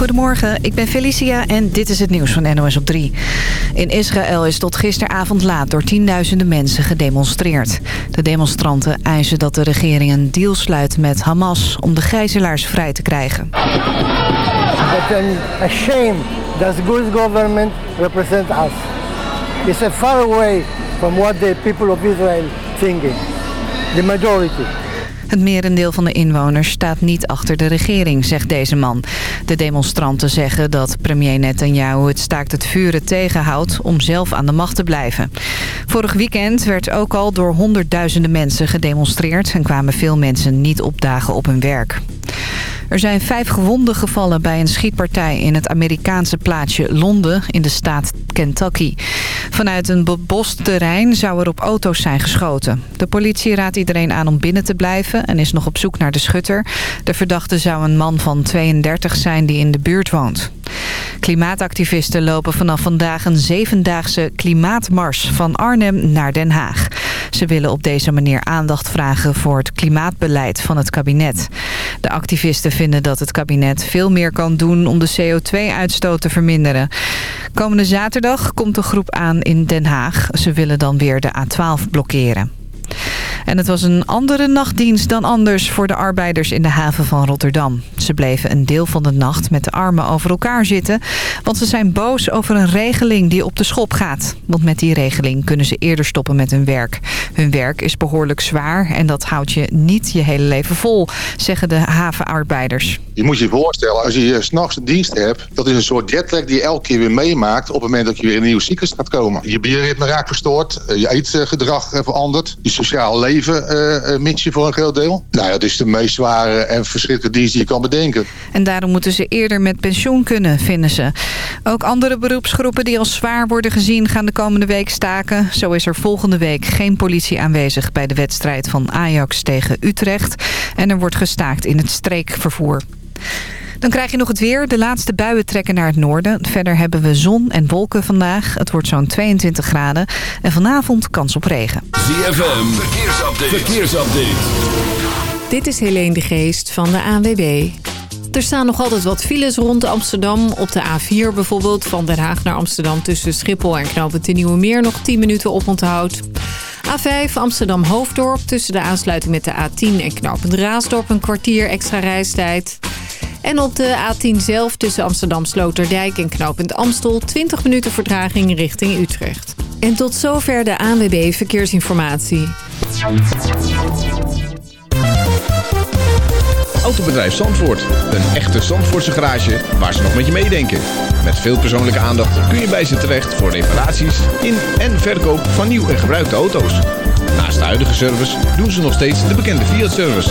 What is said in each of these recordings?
Goedemorgen, ik ben Felicia en dit is het nieuws van NOS op 3. In Israël is tot gisteravond laat door tienduizenden mensen gedemonstreerd. De demonstranten eisen dat de regering een deal sluit met Hamas... om de gijzelaars vrij te krijgen. It's a shame that good government represent us. It's a far away from what the people of Israel thinking. The majority. Het merendeel van de inwoners staat niet achter de regering, zegt deze man. De demonstranten zeggen dat premier Netanyahu het staakt het vuren tegenhoudt om zelf aan de macht te blijven. Vorig weekend werd ook al door honderdduizenden mensen gedemonstreerd en kwamen veel mensen niet opdagen op hun werk. Er zijn vijf gewonden gevallen bij een schietpartij in het Amerikaanse plaatsje Londen in de staat Kentucky. Vanuit een bebost terrein zou er op auto's zijn geschoten. De politie raadt iedereen aan om binnen te blijven en is nog op zoek naar de schutter. De verdachte zou een man van 32 zijn die in de buurt woont. Klimaatactivisten lopen vanaf vandaag een zevendaagse klimaatmars van Arnhem naar Den Haag. Ze willen op deze manier aandacht vragen voor het klimaatbeleid van het kabinet. De activisten vinden dat het kabinet veel meer kan doen om de CO2-uitstoot te verminderen. Komende zaterdag komt de groep aan in Den Haag. Ze willen dan weer de A12 blokkeren. En het was een andere nachtdienst dan anders voor de arbeiders in de haven van Rotterdam. Ze bleven een deel van de nacht met de armen over elkaar zitten... want ze zijn boos over een regeling die op de schop gaat. Want met die regeling kunnen ze eerder stoppen met hun werk. Hun werk is behoorlijk zwaar en dat houdt je niet je hele leven vol, zeggen de havenarbeiders. Je moet je voorstellen, als je s'nachts dienst hebt... dat is een soort jetlag die je elke keer weer meemaakt... op het moment dat je weer in een nieuw ziekenhuis gaat komen. Je bierritme raakt verstoord, je eetgedrag verandert... je sociaal leven uh, mits voor een groot deel. Nou ja, het is de meest zware en verschrikkelijke dienst die je kan bedenken. En daarom moeten ze eerder met pensioen kunnen, vinden ze. Ook andere beroepsgroepen die als zwaar worden gezien... gaan de komende week staken. Zo is er volgende week geen politie aanwezig... bij de wedstrijd van Ajax tegen Utrecht. En er wordt gestaakt in het streekvervoer. Dan krijg je nog het weer. De laatste buien trekken naar het noorden. Verder hebben we zon en wolken vandaag. Het wordt zo'n 22 graden. En vanavond kans op regen. ZFM, verkeersupdate. verkeersupdate. Dit is Helene de Geest van de ANWB. Er staan nog altijd wat files rond Amsterdam. Op de A4 bijvoorbeeld, van Den Haag naar Amsterdam... tussen Schiphol en Knoopend de Nieuwe Meer nog 10 minuten op onthoud. A5 Amsterdam-Hoofddorp tussen de aansluiting met de A10 en Knoopend Raasdorp... een kwartier extra reistijd. En op de A10 zelf tussen Amsterdam Sloterdijk en Knoopend Amstel... 20 minuten vertraging richting Utrecht. En tot zover de ANWB Verkeersinformatie. Autobedrijf Zandvoort. Een echte Zandvoortse garage waar ze nog met je meedenken. Met veel persoonlijke aandacht kun je bij ze terecht voor reparaties in en verkoop van nieuw en gebruikte auto's. Naast de huidige service doen ze nog steeds de bekende Fiat-service.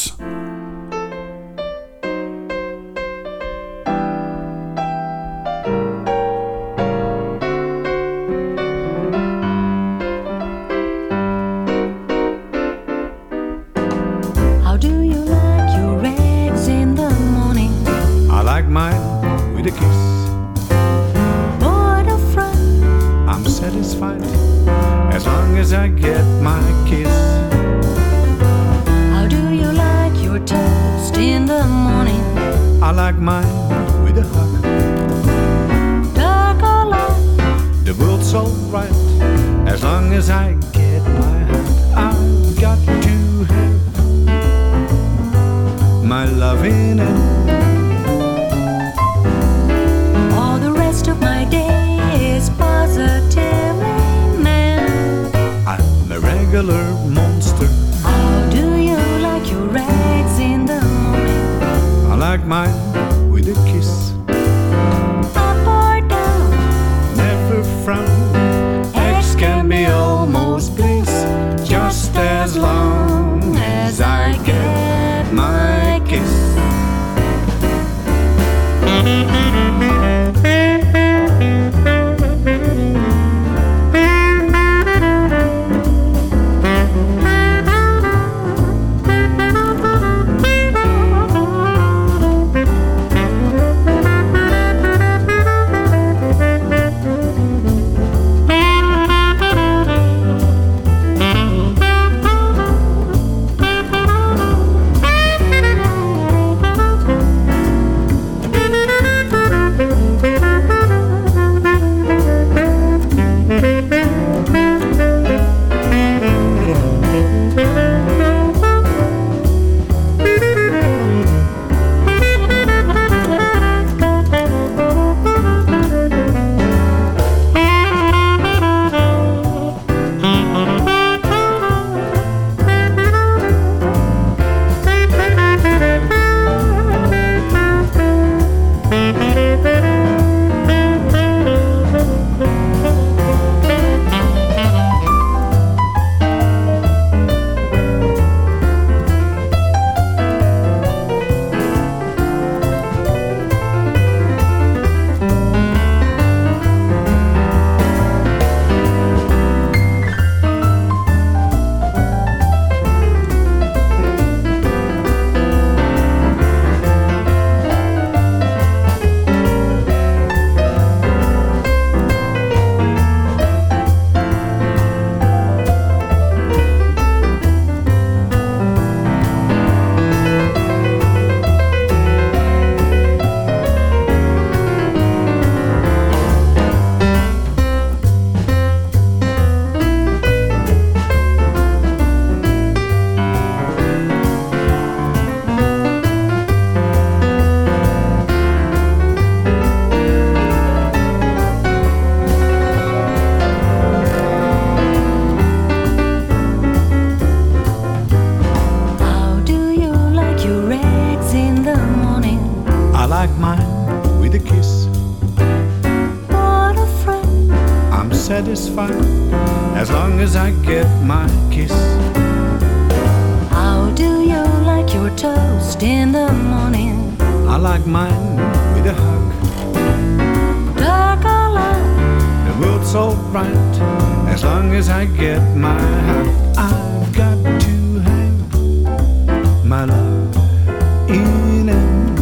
I get my heart, I've got to have my love in it.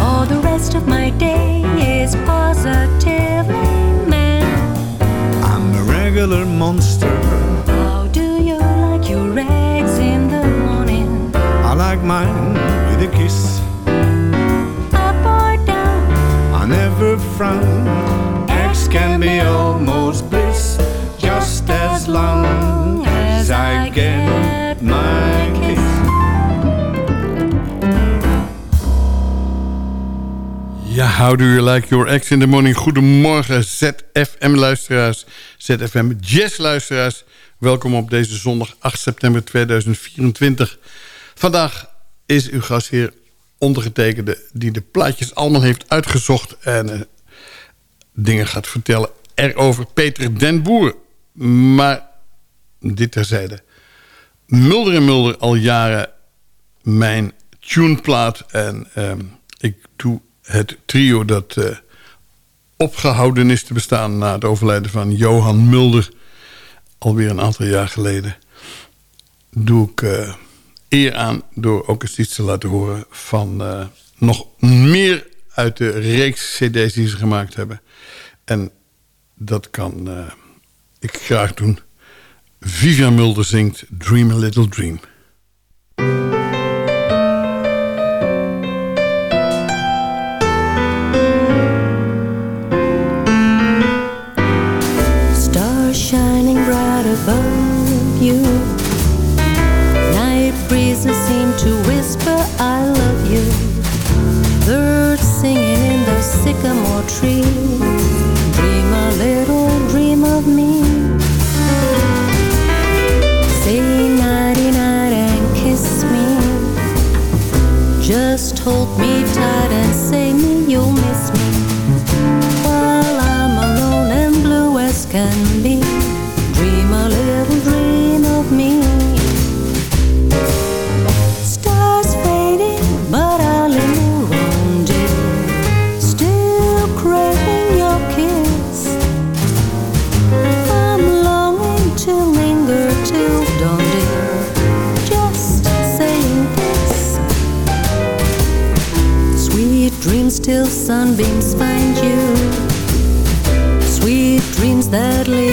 All the rest of my day is positively man. I'm a regular monster. How do you like your eggs in the morning? I like mine with a kiss. Up or down? I never frown. Can be almost bliss, just as long as I get my kiss. Ja, how do you like your ex in the morning? Goedemorgen ZFM-luisteraars, ZFM Jazz-luisteraars. Welkom op deze zondag 8 september 2024. Vandaag is uw gastheer ondergetekende... die de plaatjes allemaal heeft uitgezocht... en eh, dingen gaat vertellen erover. Peter den Boer. Maar dit terzijde. Mulder en Mulder al jaren mijn tuneplaat. En ehm, ik doe het trio dat eh, opgehouden is te bestaan... na het overlijden van Johan Mulder. Alweer een aantal jaar geleden. Doe ik eh, eer aan door ook eens iets te laten horen... van eh, nog meer uit de reeks cd's die ze gemaakt hebben. En dat kan eh, ik graag doen. Vivian Mulder zingt Dream a Little Dream. Stars shining bright above you. Night breezes seem to whisper, I love you. Birds singing in the sycamore tree.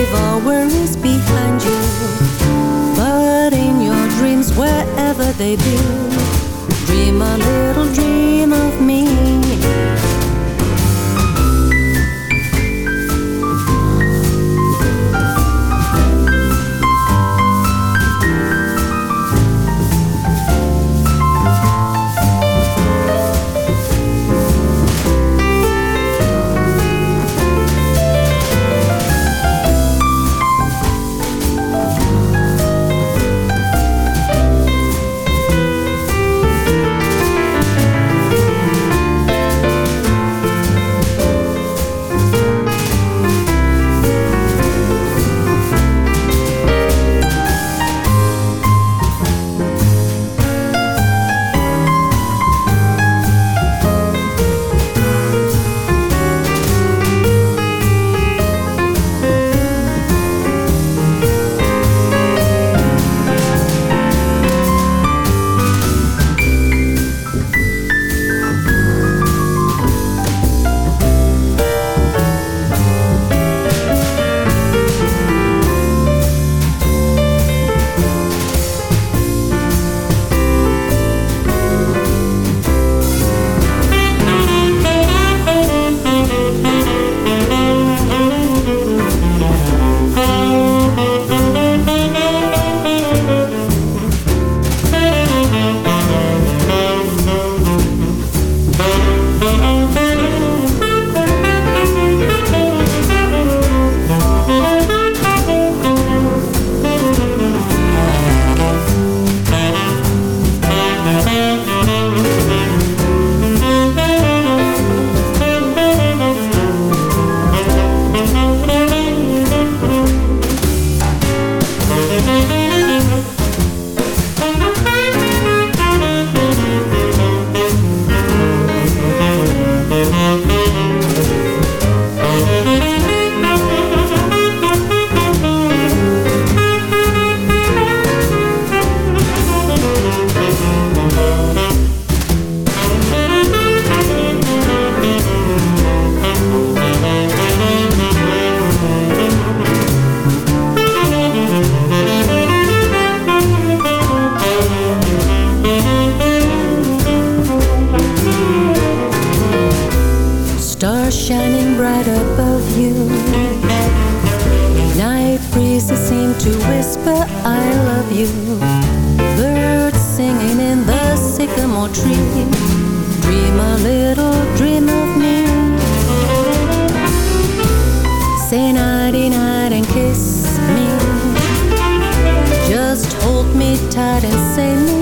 Leave all worries behind you. But in your dreams, wherever they be, Dream a little dream of me. Say nighty night and kiss me. Just hold me tight and say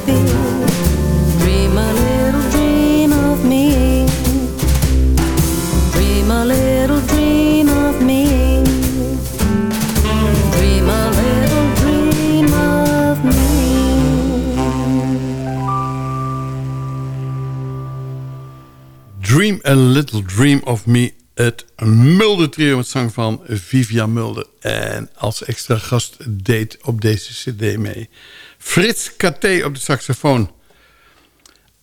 dream a little dream of me. Dream a little dream of me. Dream a little dream of me. Dream a Little Dream of Me. Het Mulder trio met zang van Vivian Mulder. En als extra gast deed op deze cd mee. Frits Katé op de saxofoon.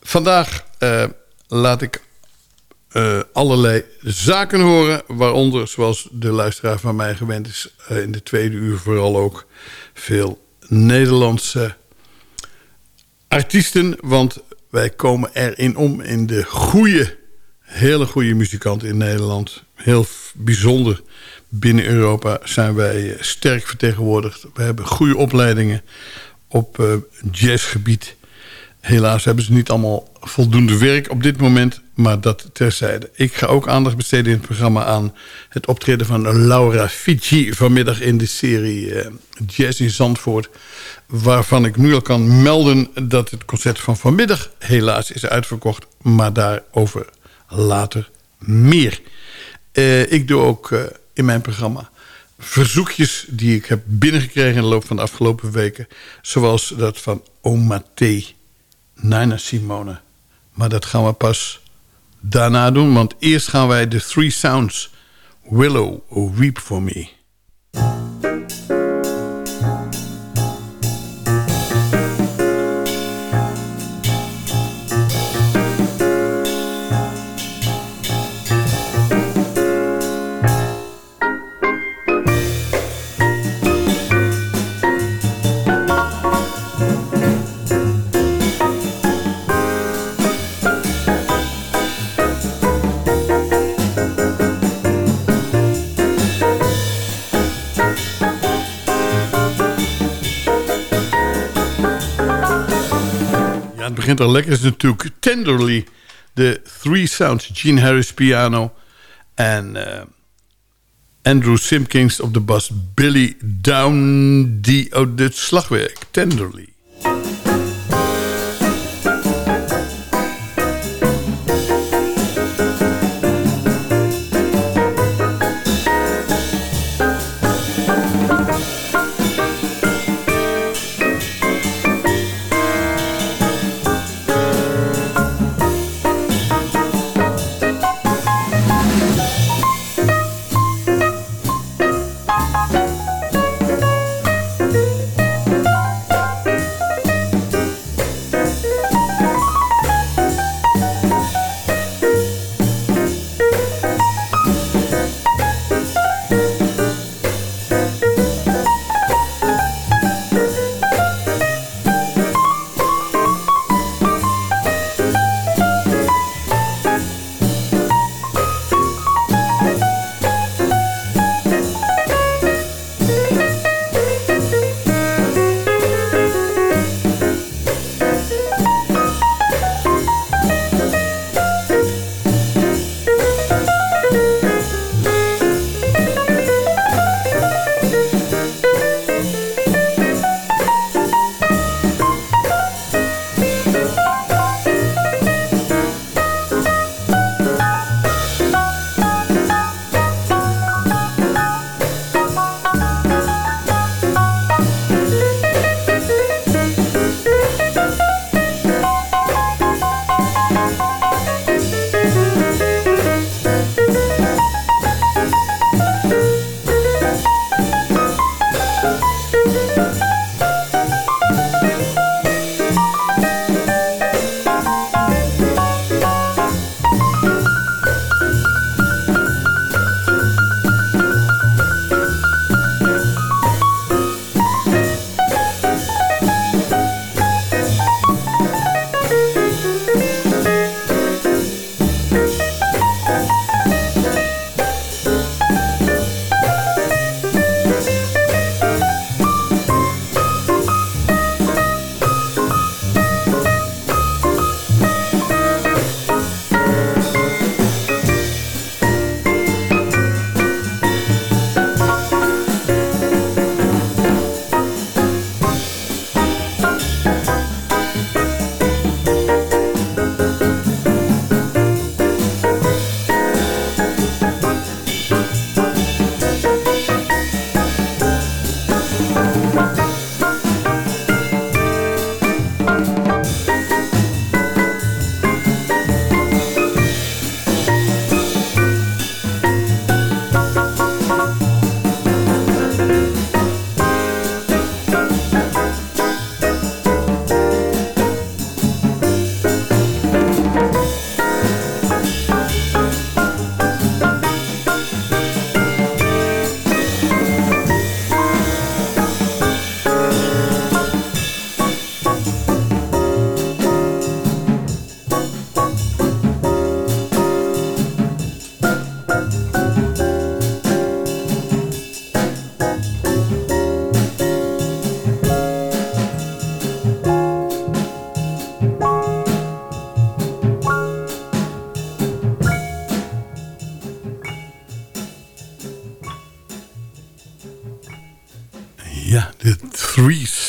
Vandaag eh, laat ik eh, allerlei zaken horen. Waaronder, zoals de luisteraar van mij gewend is... eh, in de tweede uur vooral ook veel Nederlandse artiesten. Want wij komen erin om in de goede, hele goede muzikant in Nederland. Heel bijzonder. Binnen Europa zijn wij sterk vertegenwoordigd. We hebben goede opleidingen op eh, jazzgebied. Helaas hebben ze niet allemaal voldoende werk op dit moment, maar dat terzijde. Ik ga ook aandacht besteden in het programma aan het optreden van Laura Fici vanmiddag in de serie eh, Jazz in Zandvoort. Waarvan ik nu al kan melden dat het concert van vanmiddag helaas is uitverkocht, maar daarover later meer. Eh, ik doe ook in mijn programma verzoekjes die ik heb binnengekregen in de loop van de afgelopen weken. Zoals dat van Oma T. Nina Simone. Maar dat gaan we pas daarna doen. Want eerst gaan wij de Three Sounds. Willow, Weep For Me. Begint al lekker. Is natuurlijk Tenderly. De Three Sounds. Gene Harris piano. En eh, Andrew Simpkins op de bas. Billy Down die het slagwerk. Tenderly.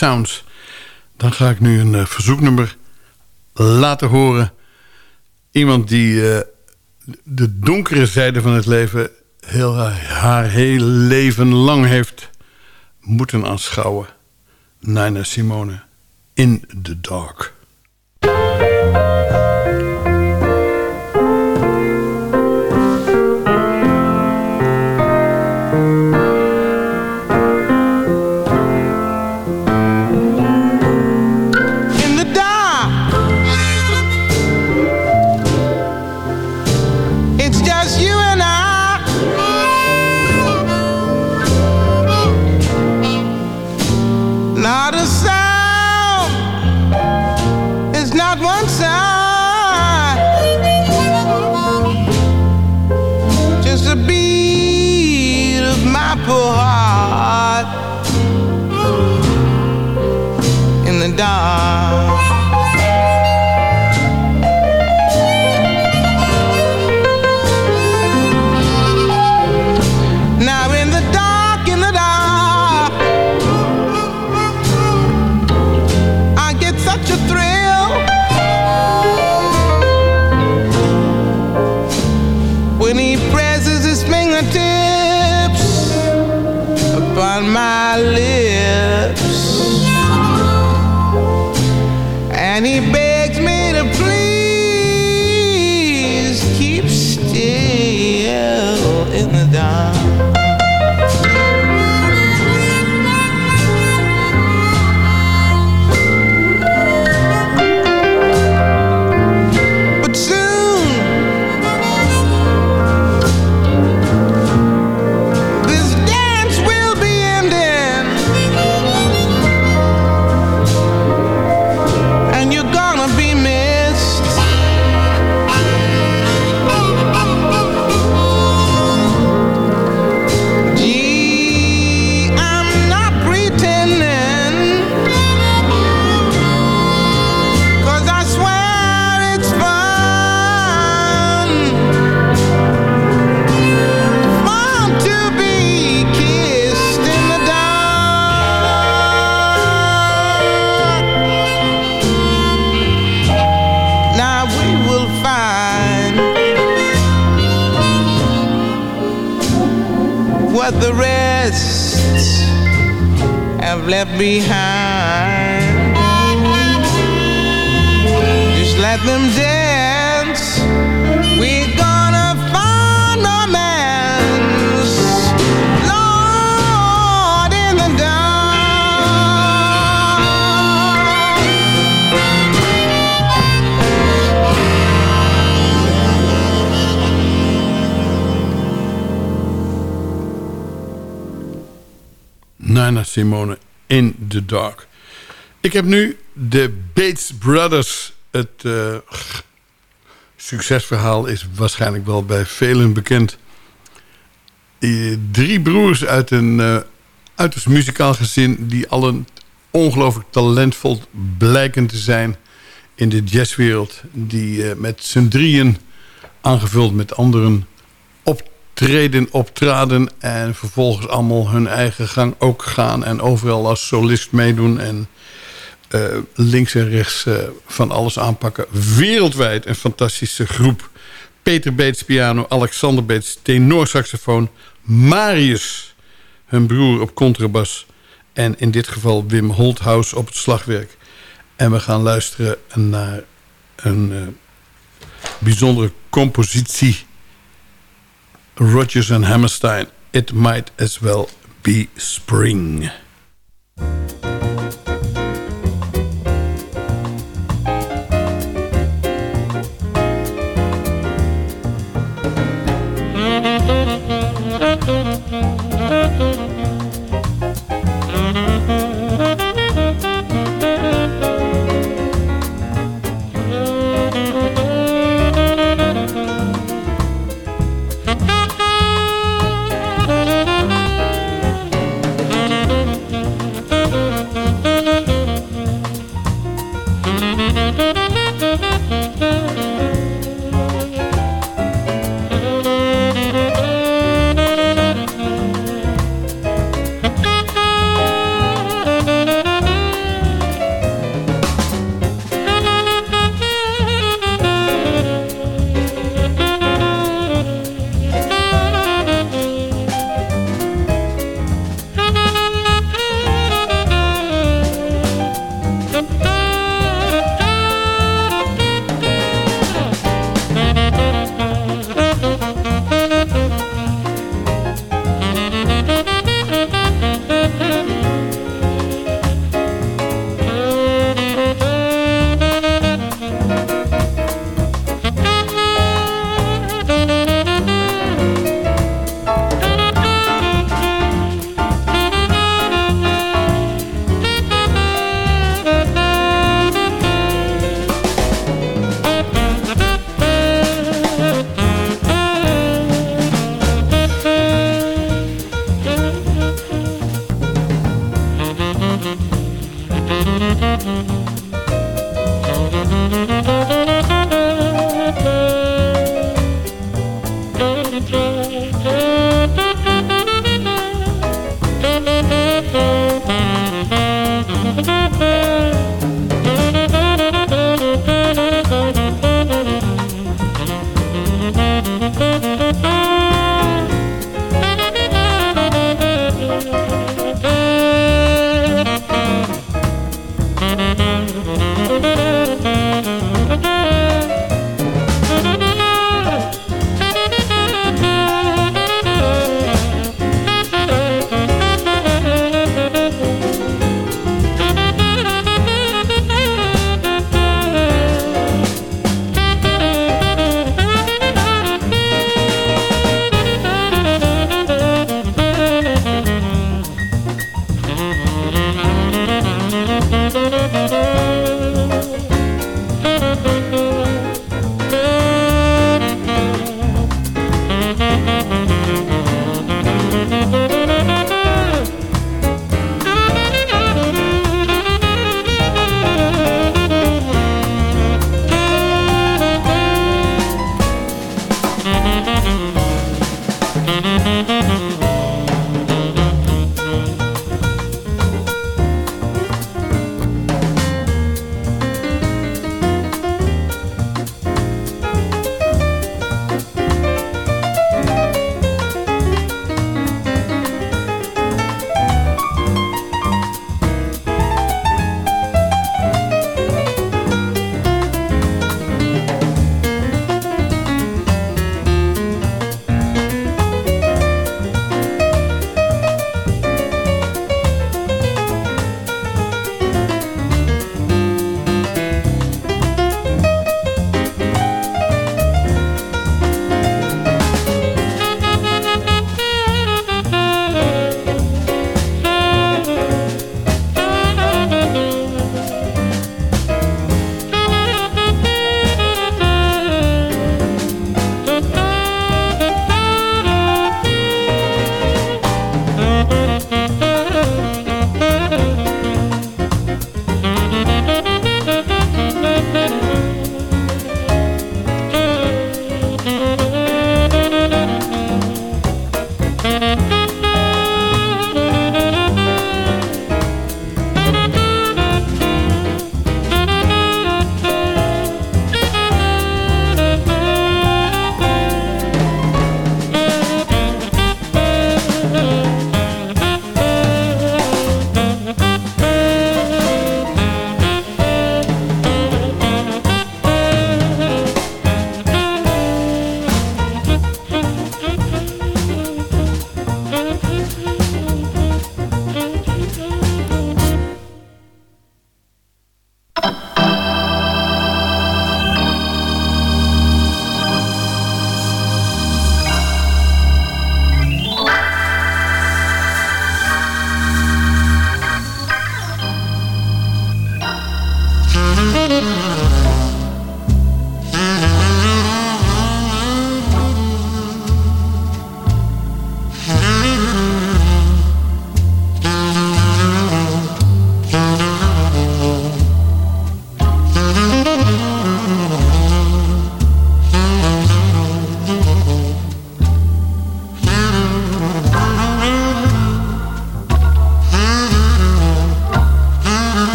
Sounds. Dan ga ik nu een eh, verzoeknummer laten horen. Iemand die eh, de donkere zijde van het leven... Heel, haar hele leven lang heeft moeten aanschouwen. Nina Simone, In the Dark. Behind. Just let them dance. We're gonna find romance. Lord, in the dark. Nina Simone in the Dark. Ik heb nu de Bates Brothers. Het eh, succesverhaal is waarschijnlijk wel bij velen bekend. Eh, drie broers uit een eh, uiterst muzikaal gezin... die allen ongelooflijk talentvol blijken te zijn in de jazzwereld. Die met z'n drieën, aangevuld met anderen optreden, optraden... en vervolgens allemaal hun eigen gang ook gaan... en overal als solist meedoen en eh, links en rechts eh, van alles aanpakken. Wereldwijd een fantastische groep. Peter Beets piano, Alexander Beets tenorsaxofoon... Marius, hun broer op contrabas... en in dit geval Wim Holthaus op het slagwerk. En we gaan luisteren naar een eh, bijzondere compositie... Rodgers en Hammerstein. It might as well be spring.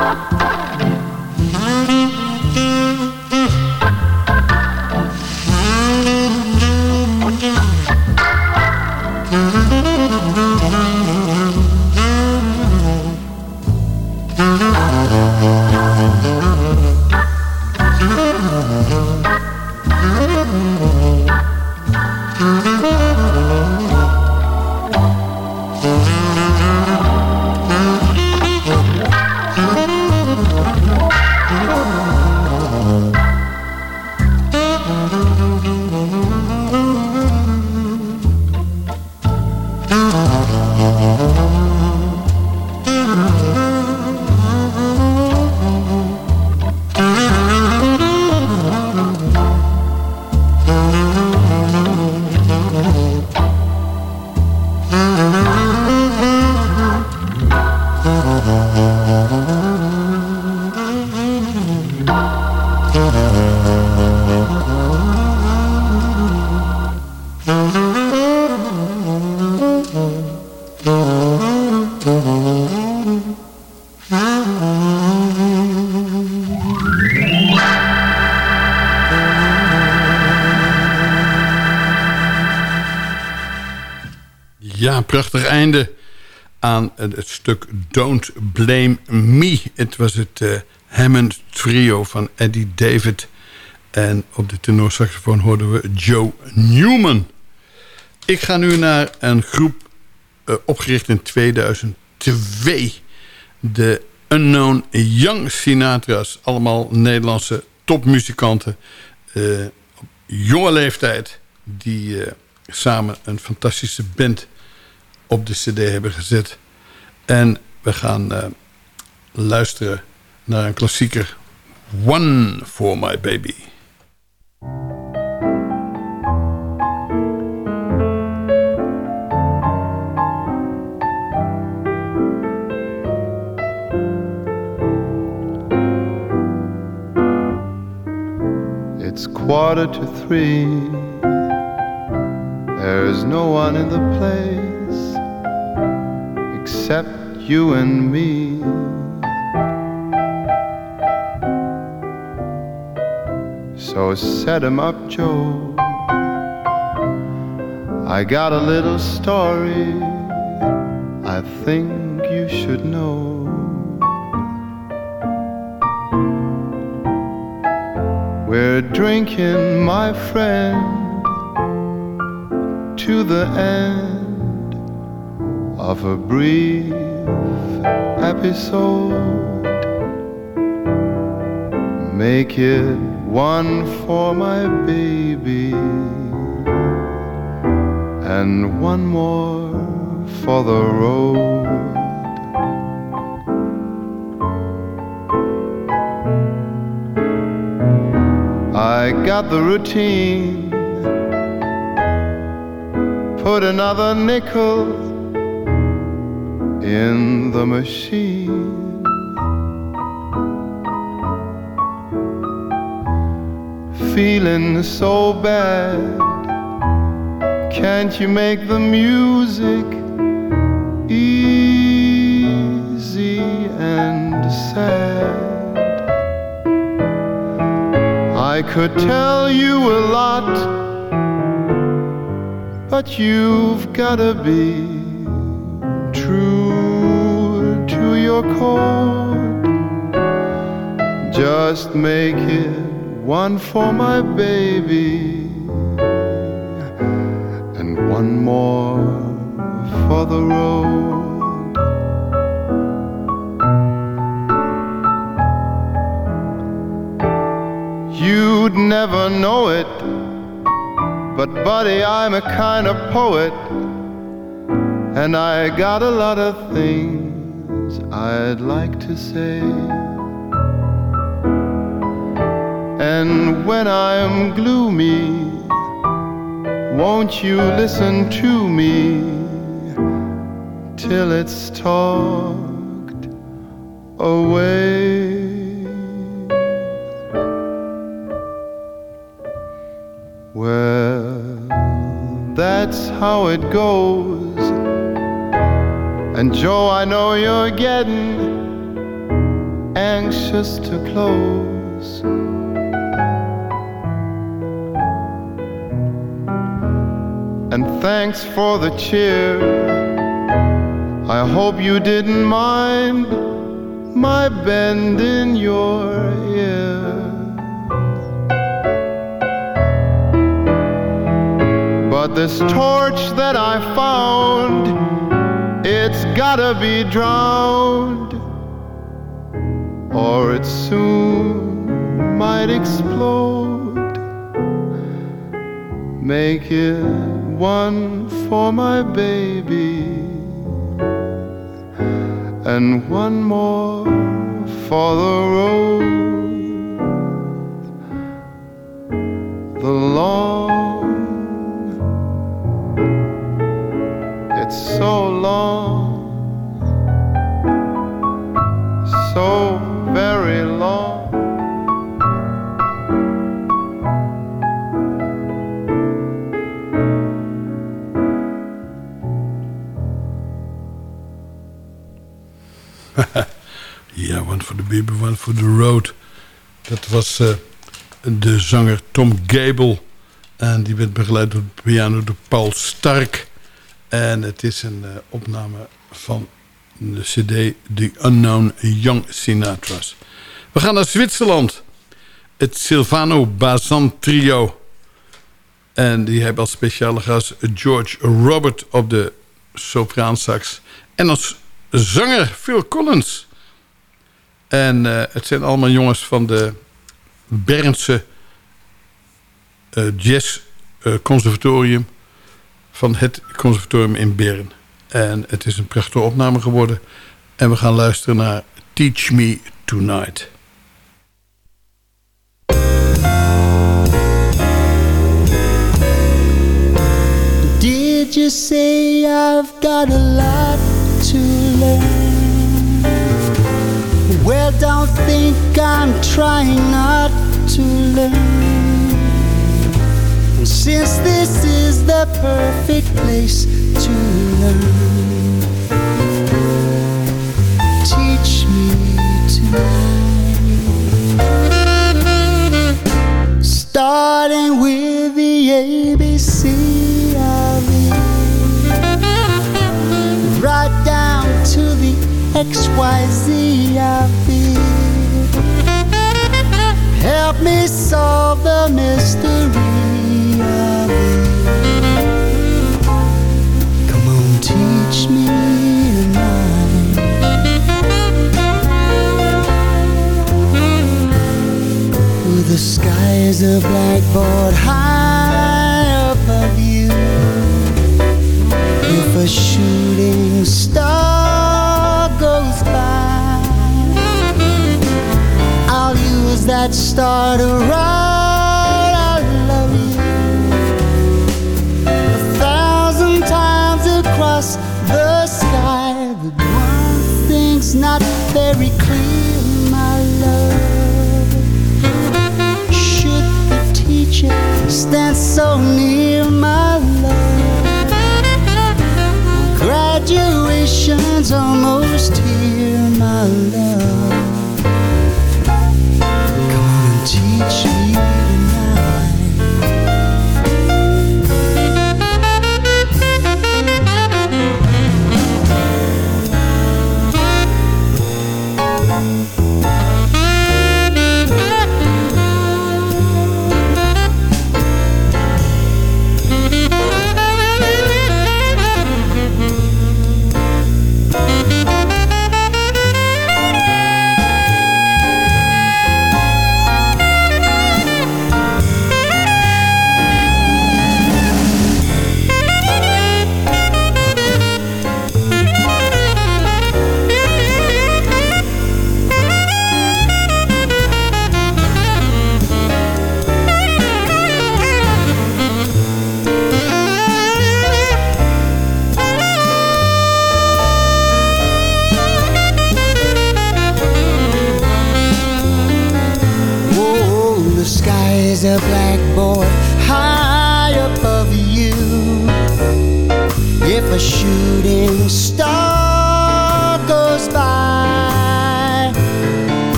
Ja, een prachtig einde aan het stuk Don't Blame Me. Het was het uh, Hammond trio van Eddie David. En op de tenorsaxofoon hoorden we Joe Newman. Ik ga nu naar een groep uh, opgericht in 2002. De Unknown Young Sinatra's. Allemaal Nederlandse topmuzikanten. Uh, op jonge leeftijd. Die samen een fantastische band op de cd hebben gezet. En we gaan uh, luisteren naar een klassieker. One for my baby. It's quarter to three. There's no one in the place except you and me. So set him up, Joe. I got a little story I think you should know. We're drinking, my friend, to the end of a brief episode. Make it one for my baby and one more for the road. I got the routine. Put another nickel in the machine. Feeling so bad. Can't you make the music easy and sad? I could tell you a lot, but you've gotta be Just make it one for my baby and one more for the road. You'd never know it, but buddy, I'm a kind of poet, and I got a lot of things I'd like to say. And when I'm gloomy, won't you listen to me till it's talked away? Well, that's how it goes. And Joe, I know you're getting anxious to close. And thanks for the cheer. I hope you didn't mind my bend in your ear. But this torch that I found, it's gotta be drowned, or it soon might explode. Make it one for my baby, and one more for the road. The long For the baby, one for the road. Dat was eh, de zanger Tom Gable. En die werd begeleid door de piano door Paul Stark. En het is een eh, opname van de cd The Unknown Young Sinatra's. We gaan naar Zwitserland. Het Silvano Bazan Trio. En die hebben als speciale gast George Robert op de sopraansax. En als zanger Phil Collins. En eh, het zijn allemaal jongens van de Bernse eh, Jazz eh, Conservatorium. Van het conservatorium in Bern. En het is een prachtige opname geworden. En we gaan luisteren naar Teach Me Tonight. Did you say I've got a lot to learn? Well, don't think I'm trying not to learn. And since this is the perfect place to learn, the XYZ of it. Help me solve the mystery of it. Come on, teach me tonight. The sky is a blackboard high above you. If a shooting star I'll that start to write I love you a thousand times across the sky. But one thing's not very clear, my love. Should the teacher stand so near, my love? Graduation's almost here, my love.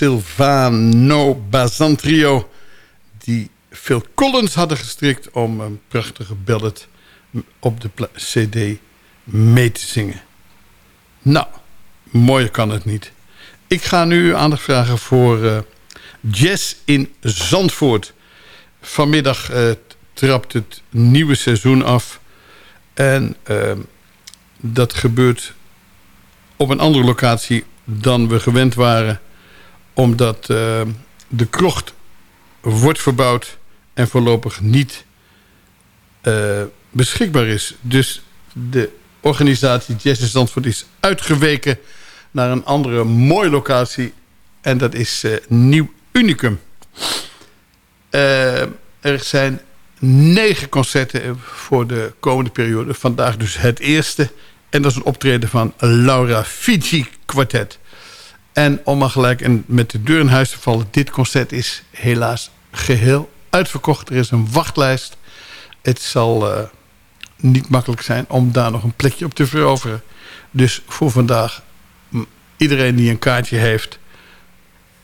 Silvano Bazan trio... die Phil Collins hadden gestrikt om een prachtige ballad op de cd mee te zingen. Nou, mooier kan het niet. Ik ga nu aandacht vragen voor eh, Jazz in Zandvoort. Vanmiddag eh, trapt het nieuwe seizoen af. En eh, dat gebeurt op een andere locatie dan we gewend waren. Omdat eh, de krocht wordt verbouwd en voorlopig niet eh, beschikbaar is. Dus de organisatie Jazz in Zandvoort is uitgeweken naar een andere mooie locatie. En dat is eh, Nieuw Unicum. Er zijn negen concerten voor de komende periode. Vandaag dus het eerste. En dat is een optreden van Laura Fiji Quartet. En om maar gelijk en met de deur in huis te vallen... dit concert is helaas geheel uitverkocht. Er is een wachtlijst. Het zal eh, niet makkelijk zijn om daar nog een plekje op te veroveren. Dus voor vandaag, iedereen die een kaartje heeft...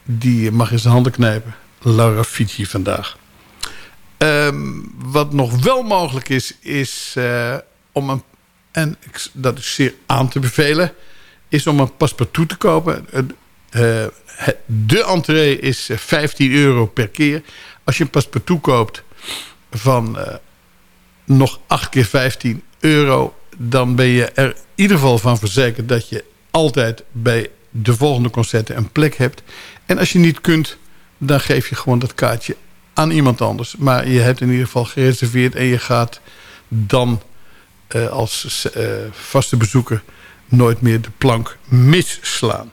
die mag in zijn handen knijpen. Laura Fiji vandaag. Ehm, wat nog wel mogelijk is, is eh, om een... en dat is zeer aan te bevelen... is om een paspartout te kopen. Het- de entree is eh, 15 euro per keer. Als je een paspartout koopt van eh, nog 8 keer 15 euro... dan ben je er in ieder geval van verzekerd... dat je altijd bij de volgende concerten een plek hebt. En als je niet kunt, dan geef je gewoon dat kaartje aan iemand anders. Maar je hebt in ieder geval gereserveerd en je gaat dan eh, als eh, vaste bezoeker nooit meer de plank misslaan.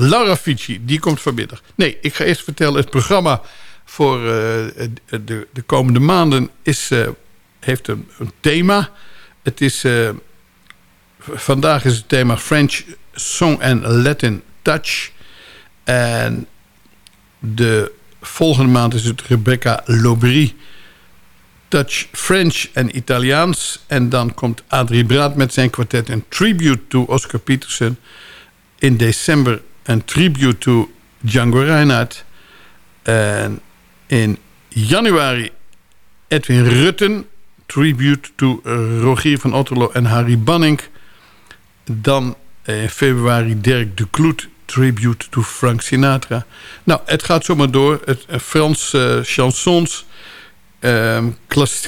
Laura Fici, die komt vanmiddag. Nee, ik ga eerst vertellen, het programma voor eh, de, de komende maanden is, eh, heeft een, thema. Het is, eh, vandaag is het thema French Song and Latin Touch. En de volgende maand is het Rebecca Lobry Dutch, French en Italiaans. En dan komt Adrie Braat met zijn kwartet een tribute to Oscar Peterson. In december een tribute to Django Reinhardt. En in januari Edwin Rutten. Tribute to Rogier van Otterlo en Harry Banning. Dan in februari Dirk de Kloet. Tribute to Frank Sinatra. Nou, het gaat zomaar door. Het uh, Frans uh, chansons um,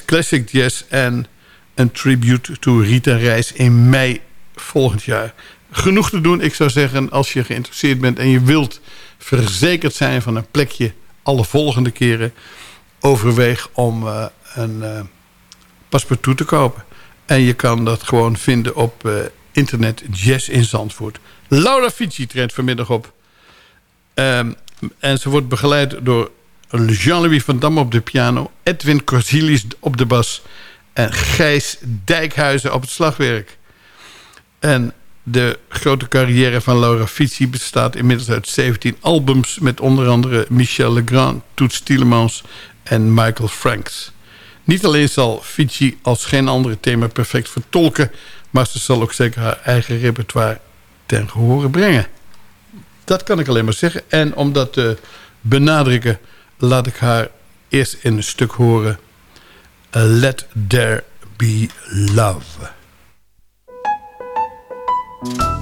classic jazz en een tribute to Rita Reis in mei volgend jaar. Genoeg te doen, ik zou zeggen, als je geïnteresseerd bent en je wilt verzekerd zijn van een plekje alle volgende keren, overweeg om uh, een uh, paspoort te kopen. En je kan dat gewoon vinden op uh, internet Jazz in Zandvoort. Laura Fici treedt vanmiddag op. Um, en ze wordt begeleid door Jean-Louis van Dam op de piano... Edwin Corsilis op de bas... en Gijs Dijkhuizen op het slagwerk. En de grote carrière van Laura Fici bestaat inmiddels uit 17 albums... met onder andere Michel Legrand, Toets Tielemans en Michael Franks. Niet alleen zal Fici als geen andere thema perfect vertolken... maar ze zal ook zeker haar eigen repertoire ten gehore brengen. Dat kan ik alleen maar zeggen. En om dat te benadrukken laat ik haar eerst in een stuk horen. Let There Be Love. Let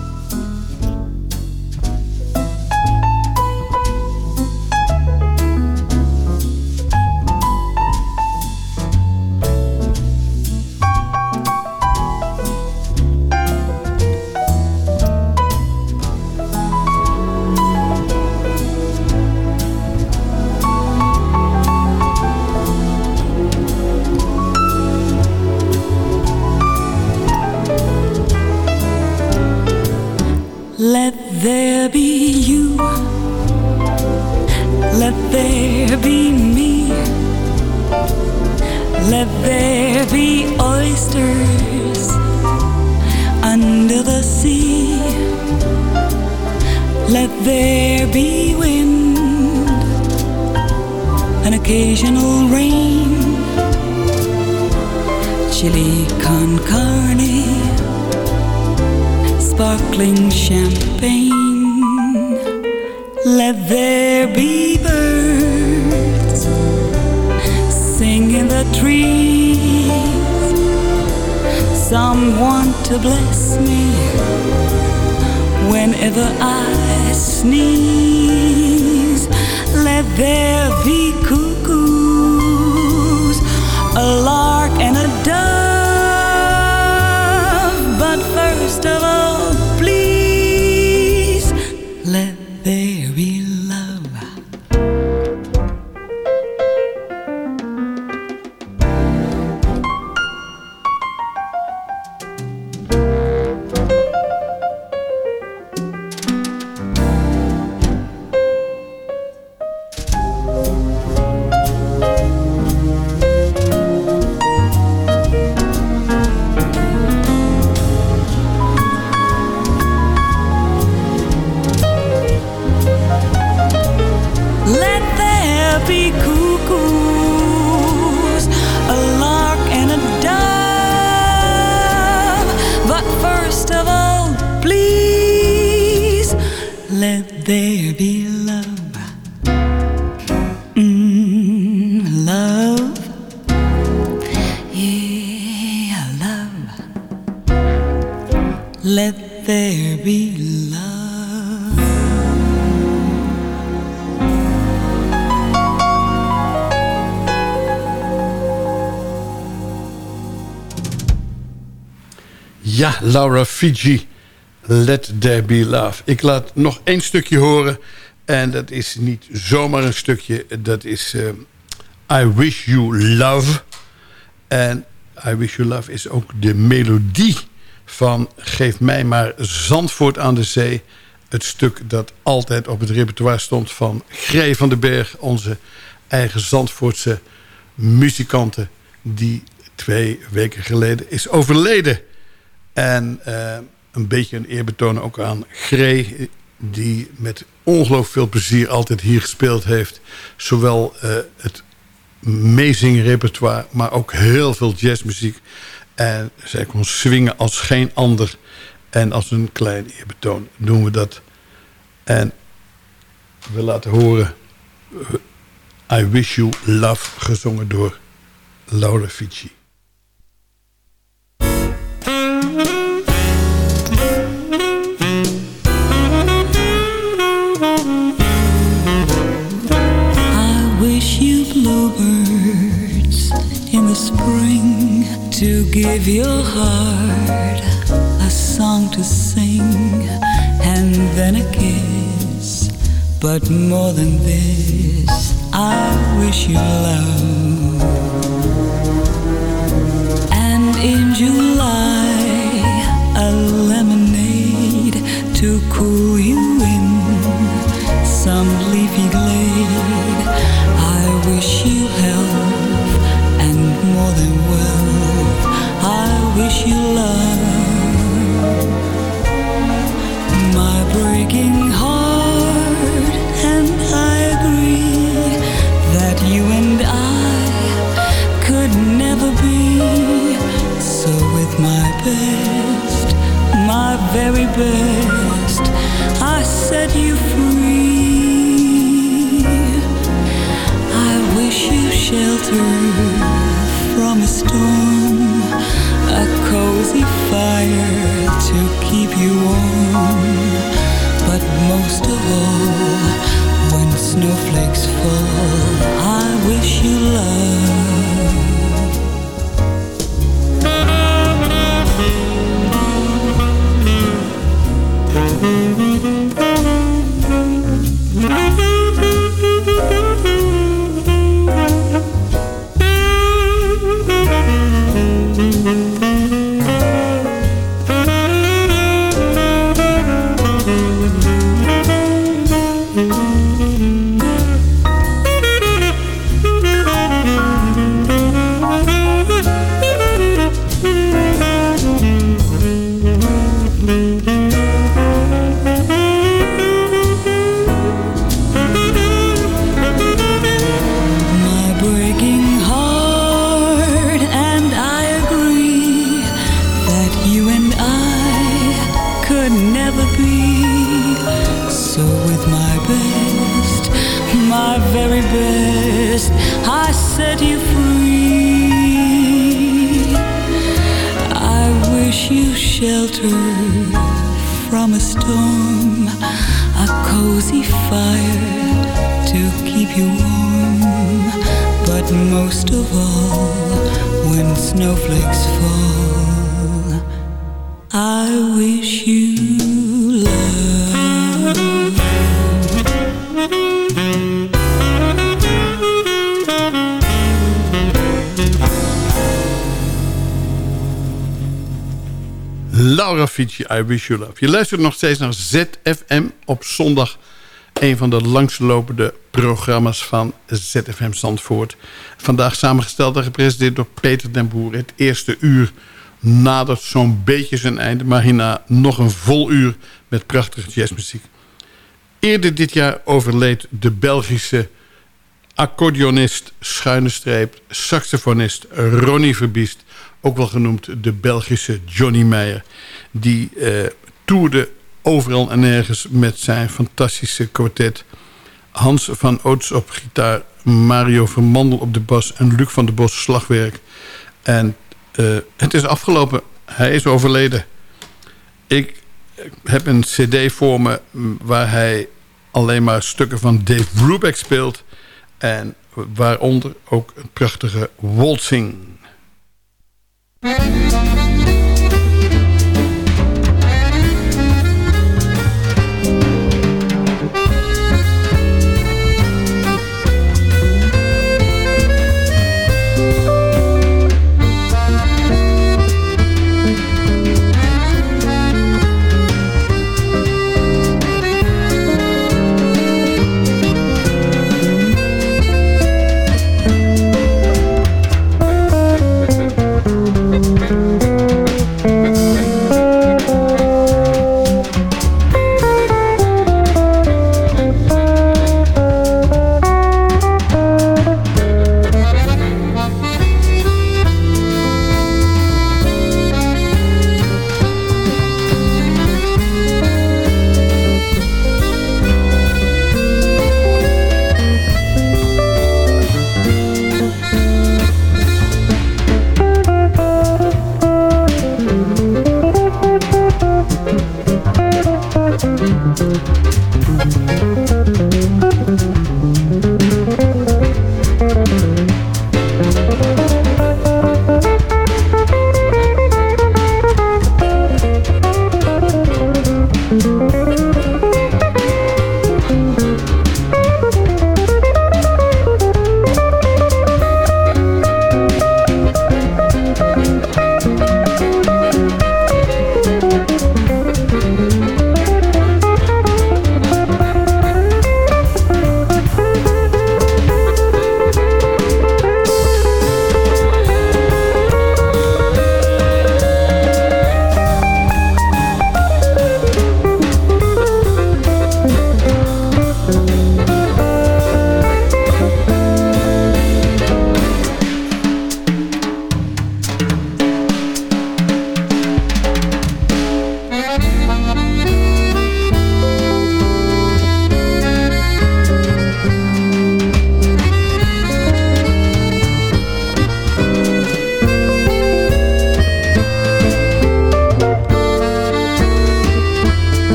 Laura Fiji. Let there be love. Ik laat nog één stukje horen. En dat is niet zomaar een stukje. Dat is uh, I Wish You Love. En I Wish You Love is ook de melodie van Geef mij maar Zandvoort aan de zee. Het stuk dat altijd op het repertoire stond van Gree van den Berg. Onze eigen Zandvoortse muzikanten die twee weken geleden is overleden. En uh, een beetje een eerbetoon ook aan Gree... die met ongelooflijk veel plezier altijd hier gespeeld heeft. Zowel uh, het amazing repertoire, maar ook heel veel jazzmuziek. En zij kon swingen als geen ander. En als een klein eerbetoon doen we dat. En we laten horen... I Wish You Love, gezongen door Laura Fici. To give your heart a song to sing and then a kiss. But more than this, I wish you love. And in July, I set you free. I wish you shelter from a storm, a cozy fire to keep you warm. But most of all, when snowflakes fall, I wish you love. I Wish You Love. Je luistert nog steeds naar ZFM op zondag. Een van de langslopende programma's van ZFM Zandvoort. Vandaag samengesteld en gepresenteerd door Peter den Boer. Het eerste uur nadert zo'n beetje zijn einde. Maar hierna nog een vol uur met prachtige jazzmuziek. Eerder dit jaar overleed de Belgische accordeonist, schuine streep, saxofonist Ronnie Verbiest. Ook wel genoemd de Belgische Johnny Meyer. Die eh, toerde overal en nergens met zijn fantastische kwartet. Hans van Oots op gitaar, Mario Vermandel op de bas... en Luc van der Bos slagwerk. En eh, het is afgelopen. Hij is overleden. Ik heb een cd voor me waar hij alleen maar stukken van Dave Brubeck speelt... en waaronder ook een prachtige waltzing... En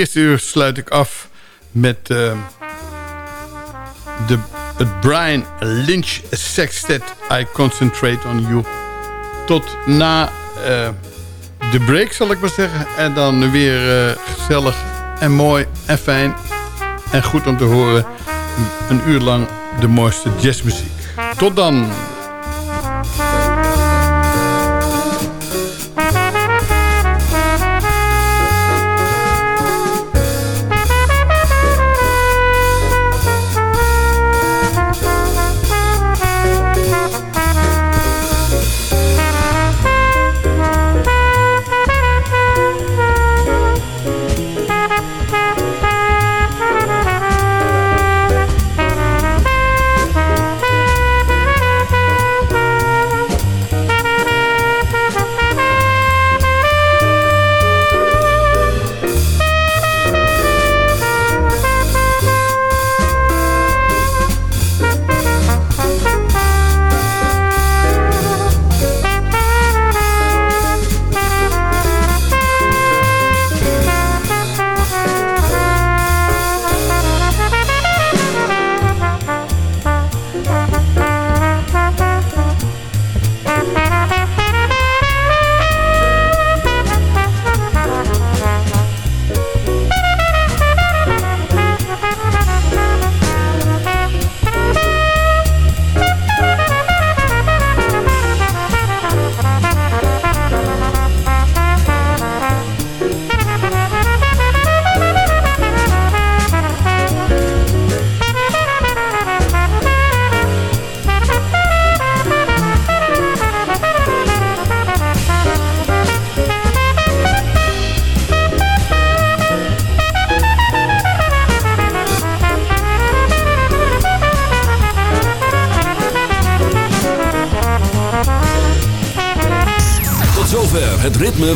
eerste uur sluit ik af met eh, de, het Brian Lynch Sextet I Concentrate on You. Tot na eh, de break zal ik maar zeggen. En dan weer eh, gezellig en mooi en fijn en goed om te horen. Een uur lang de mooiste jazzmuziek. Tot dan!